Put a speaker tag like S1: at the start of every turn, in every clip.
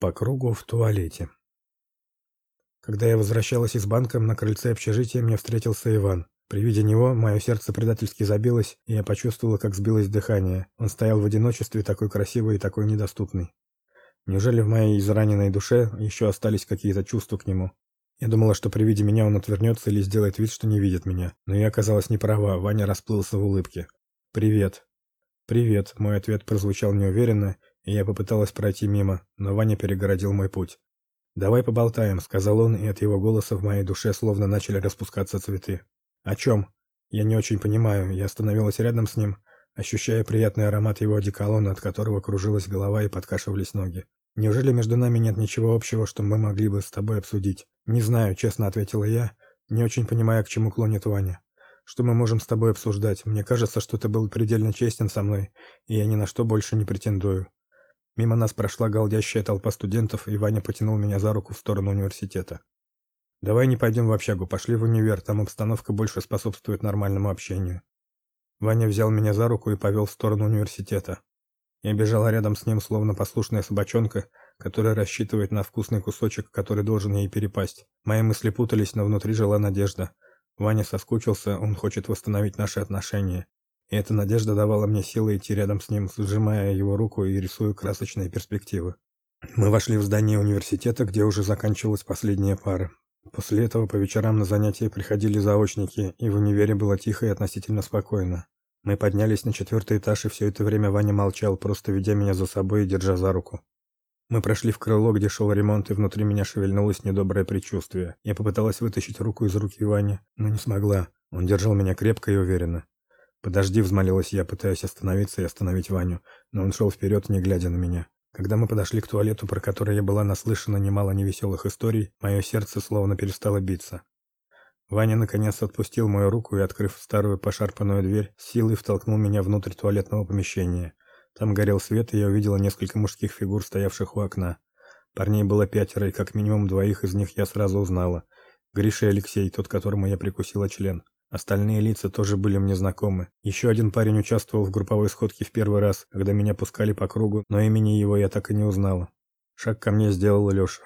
S1: По кругу в туалете. Когда я возвращалась из банка, на крыльце общежития мне встретился Иван. При виде него мое сердце предательски забилось, и я почувствовала, как сбилось дыхание. Он стоял в одиночестве, такой красивый и такой недоступный. Неужели в моей израненной душе еще остались какие-то чувства к нему? Я думала, что при виде меня он отвернется или сделает вид, что не видит меня. Но я оказалась не права, Ваня расплылся в улыбке. «Привет». «Привет», мой ответ прозвучал неуверенно, я попыталась пройти мимо, но Ваня перегородил мой путь. «Давай поболтаем», — сказал он, и от его голоса в моей душе словно начали распускаться цветы. «О чем?» Я не очень понимаю. Я остановилась рядом с ним, ощущая приятный аромат его одеколона, от которого кружилась голова и подкашивались ноги. «Неужели между нами нет ничего общего, что мы могли бы с тобой обсудить?» «Не знаю», — честно ответила я, не очень понимая, к чему клонит Ваня. «Что мы можем с тобой обсуждать? Мне кажется, что ты был предельно честен со мной, и я ни на что больше не претендую». Мимо нас прошла галдящая толпа студентов, и Ваня потянул меня за руку в сторону университета. Давай не пойдем в общагу, пошли в универ, там обстановка больше способствует нормальному общению. Ваня взял меня за руку и повел в сторону университета. Я бежала рядом с ним, словно послушная собачонка, которая рассчитывает на вкусный кусочек, который должен ей перепасть. Мои мысли путались, но внутри жила надежда. Ваня соскучился, он хочет восстановить наши отношения. Эта надежда давала мне силы идти рядом с ним, сжимая его руку и рисуя красочные перспективы. Мы вошли в здание университета, где уже заканчивалась последняя пара. После этого по вечерам на занятия приходили заочники, и в универе было тихо и относительно спокойно. Мы поднялись на четвертый этаж, и все это время Ваня молчал, просто ведя меня за собой и держа за руку. Мы прошли в крыло, где шел ремонт, и внутри меня шевельнулось недоброе предчувствие. Я попыталась вытащить руку из руки Вани, но не смогла. Он держал меня крепко и уверенно. "Подожди", взмолилась я, пытаясь остановиться и остановить Ваню, но он шел вперед, не глядя на меня. Когда мы подошли к туалету, про который я была наслышана немало невеселых историй, мое сердце словно перестало биться. Ваня наконец отпустил мою руку и, открыв старую пошарпанную дверь, силой втолкнул меня внутрь туалетного помещения. Там горел свет, и я увидела несколько мужских фигур, стоявших у окна. Парней было пятеро, и как минимум двоих из них я сразу узнала. Гриша и Алексей, тот, которому я прикусила член. Остальные лица тоже были мне знакомы. Еще один парень участвовал в групповой сходке в первый раз, когда меня пускали по кругу, но имени его я так и не узнала. Шаг ко мне сделал Лёша.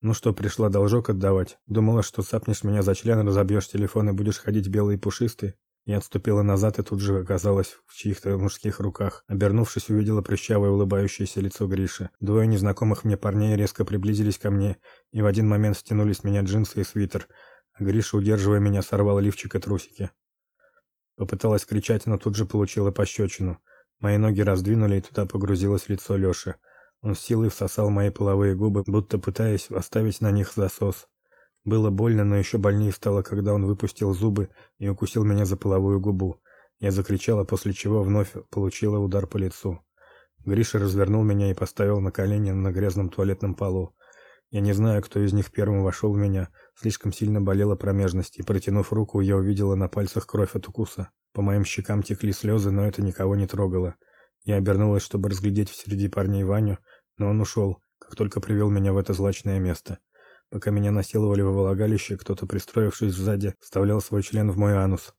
S1: Ну что, пришла должок отдавать? Думала, что сапнешь меня за член, разобьешь телефон и будешь ходить белый и пушистый? Я отступила назад и тут же оказалась в чьих-то мужских руках. Обернувшись, увидела прыщавое улыбающееся лицо Гриши. Двое незнакомых мне парней резко приблизились ко мне и в один момент стянули с меня джинсы и свитер. Гриша, удерживая меня, сорвал лифчик и трусики. Попыталась кричать, но тут же получила пощечину. Мои ноги раздвинули, и туда погрузилось лицо Лёши. Он с силой всосал мои половые губы, будто пытаясь оставить на них засос. Было больно, но еще больнее стало, когда он выпустил зубы и укусил меня за половую губу. Я закричала, после чего вновь получила удар по лицу. Гриша развернул меня и поставил на колени на грязном туалетном полу. Я не знаю, кто из них первым вошел в меня. Слишком сильно болела промежность, и протянув руку, я увидела на пальцах кровь от укуса. По моим щекам текли слезы, но это никого не трогало. Я обернулась, чтобы разглядеть среди парней Ваню, но он ушел, как только привел меня в это злачное место. Пока меня насиловали во влагалище, кто-то, пристроившись сзади, вставлял свой член в мой анус.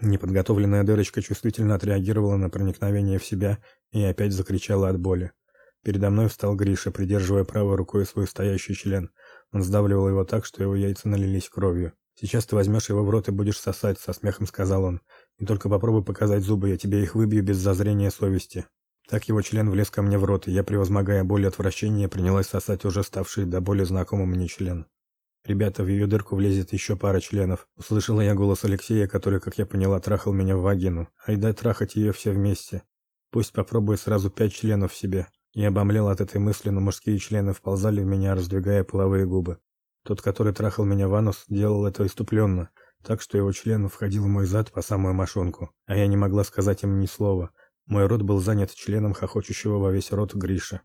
S1: Неподготовленная дырочка чувствительно отреагировала на проникновение в себя и опять закричала от боли. Передо мной встал Гриша, придерживая правой рукой свой стоящий член. Он сдавливал его так, что его яйца налились кровью. Сейчас ты возьмешь его в рот и будешь сосать, со смехом сказал он. И только попробуй показать зубы, я тебе их выбью без зазрения совести. Так его член влез ко мне в рот, и я, превозмогая боль и отвращение, принялась сосать уже ставший до боли знакомым мне член. Ребята, в ее дырку влезет еще пара членов. Услышала я голос Алексея, который, как я поняла, трахал меня в вагину. Айда трахать ее все вместе. Пусть попробует сразу пять членов в себе. Я обомлел от этой мысли, но мужские члены вползали в меня, раздвигая половые губы. Тот, который трахал меня в анус, делал это иступленно, так что его член входил в мой зад по самую мошонку, а я не могла сказать им ни слова. Мой рот был занят членом хохочущего во весь рот Гриша.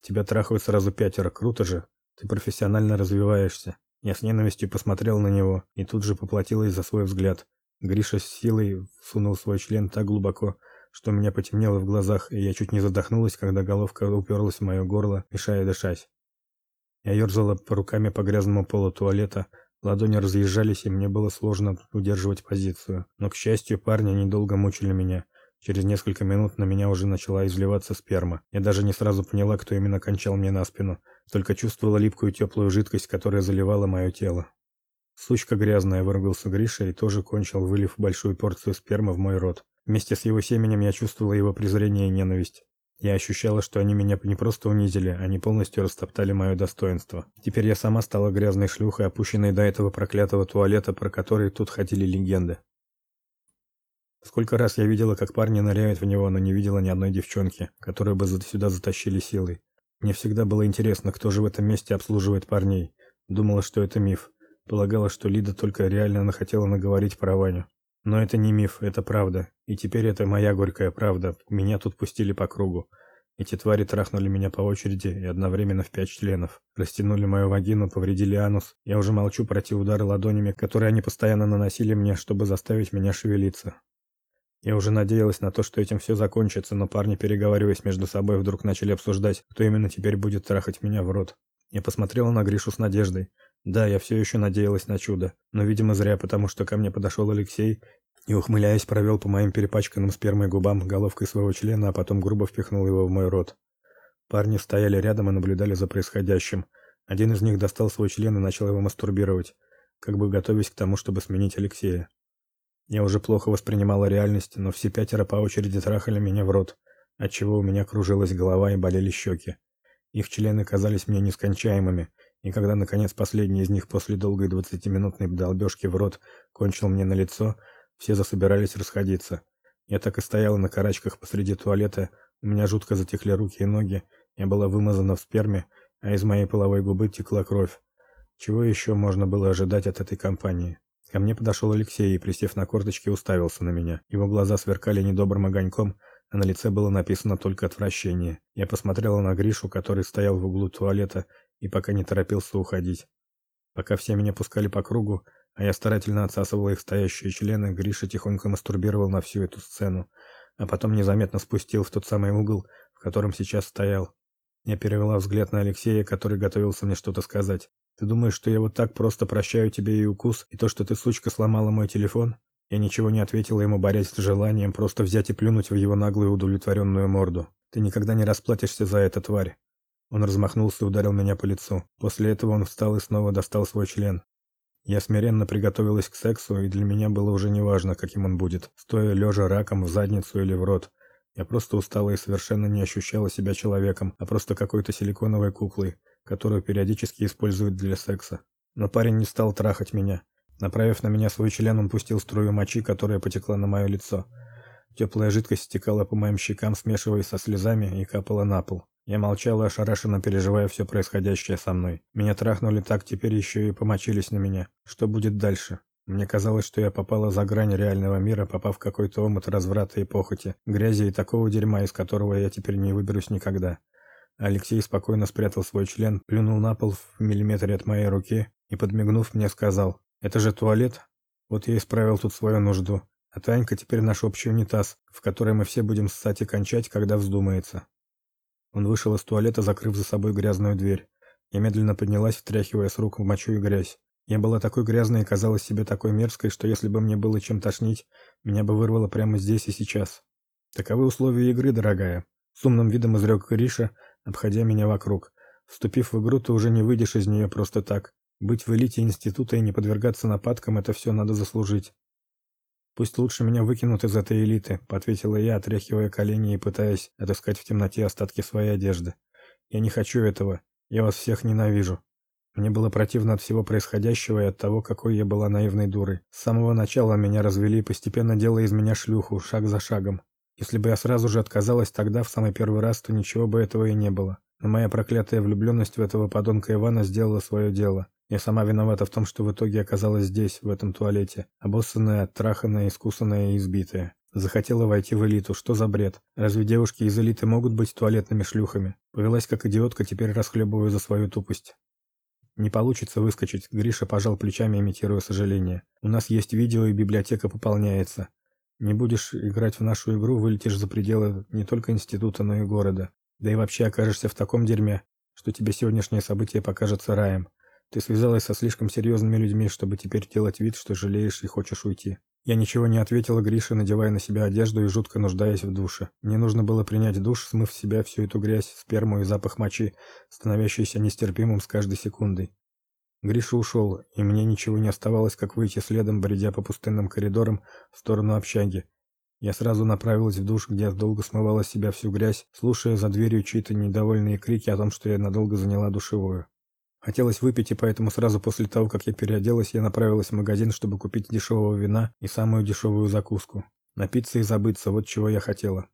S1: Тебя трахают сразу пятеро, круто же. Ты профессионально развиваешься. Я с ненавистью посмотрел на него и тут же поплатилась за свой взгляд. Гриша с силой сунул свой член так глубоко, что меня потемнело в глазах, и я чуть не задохнулась, когда головка уперлась в мое горло, мешая дышать. Я ерзала руками по грязному полу туалета, ладони разъезжались, и мне было сложно удерживать позицию. Но, к счастью, парни недолго мучили меня. Через несколько минут на меня уже начала изливаться сперма. Я даже не сразу поняла, кто именно кончал мне на спину, только чувствовала липкую теплую жидкость, которая заливала мое тело. Сучка грязная, выругался Гриша и тоже кончил, вылив большую порцию спермы в мой рот. Вместе с его семенем я чувствовала его презрение и ненависть. Я ощущала, что они меня не просто унизили, они полностью растоптали мое достоинство. Теперь я сама стала грязной шлюхой, опущенной до этого проклятого туалета, про который тут ходили легенды. Сколько раз я видела, как парни ныряют в него, но не видела ни одной девчонки, которую бы сюда затащили силой. Мне всегда было интересно, кто же в этом месте обслуживает парней. Думала, что это миф. Полагала, что Лида только реально хотела наговорить про Ваню. Но это не миф, это правда. И теперь это моя горькая правда. Меня тут пустили по кругу. Эти твари трахнули меня по очереди и одновременно в пять членов. Растянули мою вагину, повредили анус. Я уже молчу про те удары ладонями, которые они постоянно наносили мне, чтобы заставить меня шевелиться. Я уже надеялась на то, что этим все закончится, но парни, переговариваясь между собой, вдруг начали обсуждать, кто именно теперь будет трахать меня в рот. Я посмотрела на Гришу с надеждой. Да, я все еще надеялась на чудо, но, видимо, зря, потому что ко мне подошел Алексей и, ухмыляясь, провел по моим перепачканным спермой губам головкой своего члена, а потом грубо впихнул его в мой рот. Парни стояли рядом и наблюдали за происходящим. Один из них достал свой член и начал его мастурбировать, как бы готовясь к тому, чтобы сменить Алексея. Я уже плохо воспринимала реальность, но все пятеро по очереди трахали меня в рот, отчего у меня кружилась голова и болели щеки. Их члены казались мне нескончаемыми, и когда наконец последний из них после долгой двадцатиминутной долбежки в рот кончил мне на лицо, все засобирались расходиться. Я так и стояла на карачках посреди туалета, у меня жутко затекли руки и ноги, я была вымазана в сперме, а из моей половой губы текла кровь. Чего еще можно было ожидать от этой компании? Ко мне подошел Алексей и, присев на корточки, уставился на меня. Его глаза сверкали недобрым огоньком, а на лице было написано только отвращение. Я посмотрела на Гришу, который стоял в углу туалета и пока не торопился уходить. Пока все меня пускали по кругу, а я старательно отсасывала их стоящие члены, Гриша тихонько мастурбировал на всю эту сцену, а потом незаметно спустил в тот самый угол, в котором сейчас стоял. Я перевела взгляд на Алексея, который готовился мне что-то сказать. Ты думаешь, что я вот так просто прощаю тебе и укус, и то, что ты, сучка, сломала мой телефон? Я ничего не ответила ему, борясь с желанием просто взять и плюнуть в его наглую удовлетворенную морду. Ты никогда не расплатишься за это, тварь. Он размахнулся и ударил меня по лицу. После этого он встал и снова достал свой член. Я смиренно приготовилась к сексу, и для меня было уже неважно, каким он будет, стоя лежа раком в задницу или в рот. Я просто устала и совершенно не ощущала себя человеком, а просто какой-то силиконовой куклой, которую периодически используют для секса. Но парень не стал трахать меня. Направив на меня свой член, он пустил струю мочи, которая потекла на мое лицо. Теплая жидкость стекала по моим щекам, смешиваясь со слезами, и капала на пол. Я молчала, ошарашенно переживая все происходящее со мной. Меня трахнули так, теперь еще и помочились на меня. Что будет дальше? Мне казалось, что я попала за грань реального мира, попав в какой-то омут разврата и похоти, грязи и такого дерьма, из которого я теперь не выберусь никогда. Алексей спокойно спрятал свой член, плюнул на пол в миллиметре от моей руки и, подмигнув мне, сказал, «Это же туалет? Вот я исправил тут свою нужду. А Танька теперь наш общий унитаз, в который мы все будем ссать и кончать, когда вздумается». Он вышел из туалета, закрыв за собой грязную дверь. Я медленно поднялась, втряхивая с рук мочу и грязь. Я была такой грязной и казалась себе такой мерзкой, что если бы мне было чем тошнить, меня бы вырвало прямо здесь и сейчас. Таковы условия игры, дорогая. С умным видом изрек Гриша, обходя меня вокруг. Вступив в игру, ты уже не выйдешь из нее просто так. Быть в элите института и не подвергаться нападкам это все надо заслужить. Пусть лучше меня выкинут из этой элиты, ответила я, отряхивая колени и пытаясь отыскать в темноте остатки своей одежды. Я не хочу этого. Я вас всех ненавижу. Мне было противно от всего происходящего и от того, какой я была наивной дурой. С самого начала меня развели, постепенно делая из меня шлюху, шаг за шагом. Если бы я сразу же отказалась тогда, в самый первый раз, то ничего бы этого и не было. Но моя проклятая влюбленность в этого подонка Ивана сделала свое дело. Я сама виновата в том, что в итоге оказалась здесь, в этом туалете, обоссанная, траханная, искусанная и избитая. Захотела войти в элиту. Что за бред? Разве девушки из элиты могут быть туалетными шлюхами? Повелась как идиотка, теперь расхлебываю за свою тупость. Не получится выскочить. Гриша пожал плечами, имитируя сожаление. У нас есть видео и библиотека пополняется. Не будешь играть в нашу игру, вылетишь за пределы не только института, но и города. Да и вообще окажешься в таком дерьме, что тебе сегодняшнее событие покажется раем. Ты связалась со слишком серьезными людьми, чтобы теперь делать вид, что жалеешь и хочешь уйти. Я ничего не ответила Грише, надевая на себя одежду и жутко нуждаясь в душе. Мне нужно было принять душ, смыв с себя всю эту грязь, сперму и запах мочи, становящийся нестерпимым с каждой секундой. Гриша ушел, и мне ничего не оставалось, как выйти следом, бредя по пустынным коридорам в сторону общаги. Я сразу направилась в душ, где долго смывала с себя всю грязь, слушая за дверью чьи-то недовольные крики о том, что я надолго заняла душевую. Хотелось выпить, и поэтому сразу после того, как я переоделась, я направилась в магазин, чтобы купить дешевого вина и самую дешевую закуску. Напиться и забыться, вот чего я хотела.